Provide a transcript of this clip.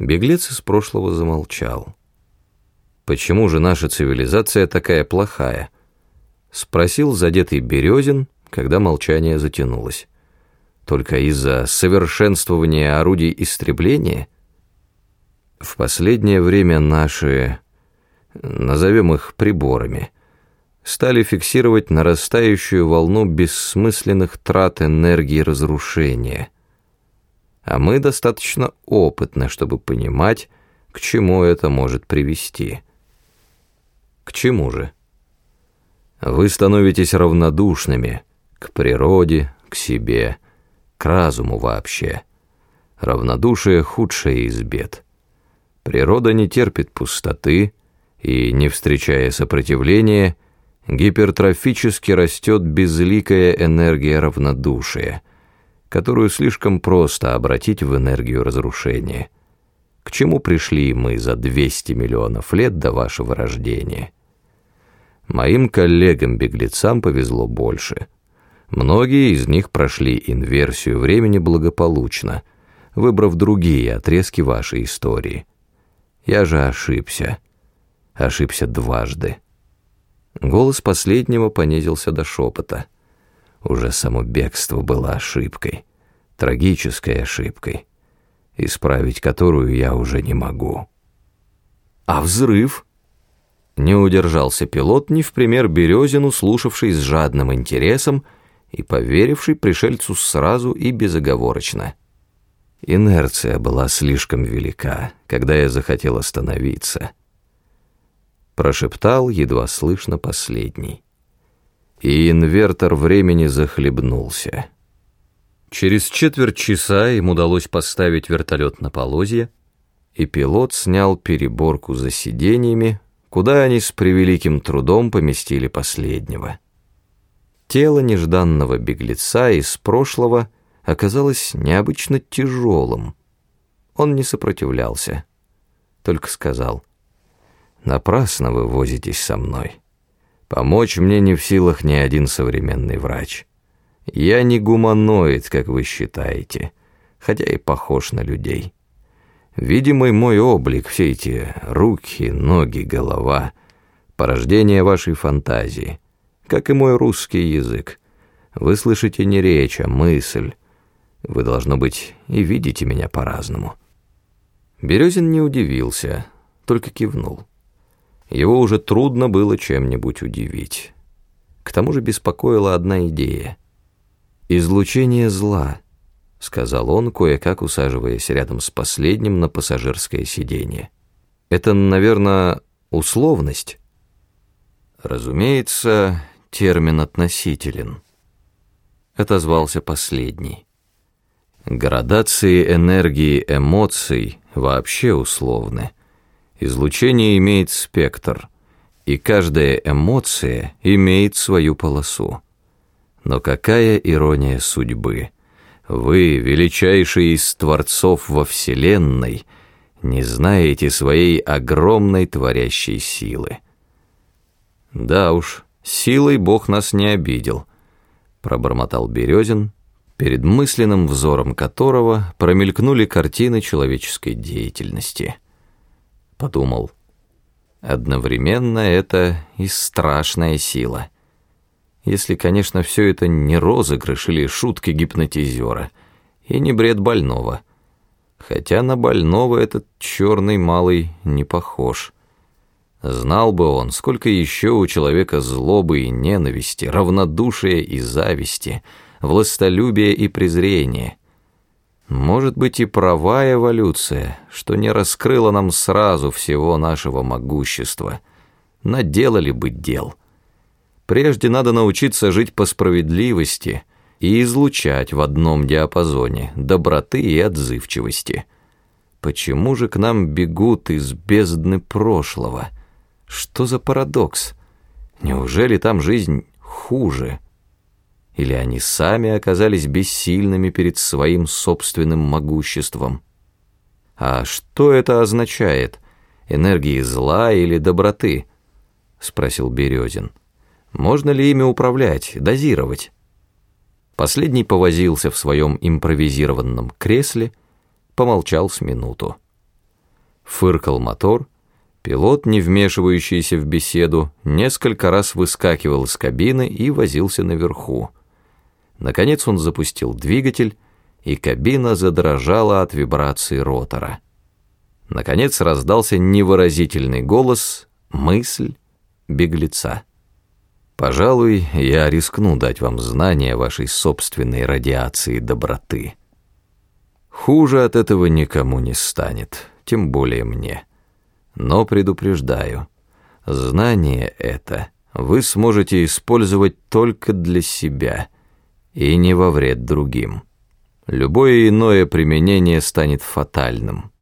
Беглец из прошлого замолчал. «Почему же наша цивилизация такая плохая?» — спросил задетый Березин, когда молчание затянулось. «Только из-за совершенствования орудий истребления?» В последнее время наши, назовем их приборами, стали фиксировать нарастающую волну бессмысленных трат энергии разрушения. А мы достаточно опытны, чтобы понимать, к чему это может привести. К чему же? Вы становитесь равнодушными к природе, к себе, к разуму вообще. Равнодушие — худшее из бед. Природа не терпит пустоты, и, не встречая сопротивления, гипертрофически растет безликая энергия равнодушия, которую слишком просто обратить в энергию разрушения. К чему пришли мы за 200 миллионов лет до вашего рождения? Моим коллегам-беглецам повезло больше. Многие из них прошли инверсию времени благополучно, выбрав другие отрезки вашей истории. Я же ошибся. Ошибся дважды. Голос последнего понизился до шепота. Уже само бегство было ошибкой, трагической ошибкой, исправить которую я уже не могу. А взрыв? Не удержался пилот, не в пример Березину, слушавший с жадным интересом и поверивший пришельцу сразу и безоговорочно. Инерция была слишком велика, когда я захотел остановиться. Прошептал едва слышно последний. И инвертор времени захлебнулся. Через четверть часа им удалось поставить вертолет на полозье, и пилот снял переборку за сиденьями, куда они с превеликим трудом поместили последнего. Тело нежданного беглеца из прошлого — оказалось необычно тяжелым. Он не сопротивлялся, только сказал, «Напрасно вы возитесь со мной. Помочь мне не в силах ни один современный врач. Я не гуманоид, как вы считаете, хотя и похож на людей. Видимый мой облик, все эти руки, ноги, голова, порождение вашей фантазии, как и мой русский язык. Вы слышите не речь, а мысль, вы, должно быть, и видите меня по-разному». Березин не удивился, только кивнул. Его уже трудно было чем-нибудь удивить. К тому же беспокоила одна идея. «Излучение зла», — сказал он, кое-как усаживаясь рядом с последним на пассажирское сиденье. «Это, наверное, условность?» «Разумеется, термин относителен», — отозвался последний. Градации энергии эмоций вообще условны. Излучение имеет спектр, и каждая эмоция имеет свою полосу. Но какая ирония судьбы! Вы, величайший из творцов во Вселенной, не знаете своей огромной творящей силы. Да уж, силой Бог нас не обидел, пробормотал Березин, перед мысленным взором которого промелькнули картины человеческой деятельности. Подумал, одновременно это и страшная сила. Если, конечно, все это не розыгрыш или шутки гипнотизера, и не бред больного. Хотя на больного этот черный малый не похож. Знал бы он, сколько еще у человека злобы и ненависти, равнодушия и зависти — властолюбие и презрение. Может быть и права эволюция, что не раскрыла нам сразу всего нашего могущества. Наделали бы дел. Прежде надо научиться жить по справедливости и излучать в одном диапазоне доброты и отзывчивости. Почему же к нам бегут из бездны прошлого? Что за парадокс? Неужели там жизнь хуже?» Или они сами оказались бессильными перед своим собственным могуществом. А что это означает? Энергии зла или доброты? Спросил Березин. Можно ли ими управлять, дозировать? Последний повозился в своем импровизированном кресле, помолчал с минуту. Фыркал мотор, пилот, не вмешивающийся в беседу, несколько раз выскакивал из кабины и возился наверху. Наконец он запустил двигатель, и кабина задрожала от вибрации ротора. Наконец раздался невыразительный голос, мысль беглеца. «Пожалуй, я рискну дать вам знание вашей собственной радиации доброты. Хуже от этого никому не станет, тем более мне. Но предупреждаю, знание это вы сможете использовать только для себя и не во вред другим. Любое иное применение станет фатальным».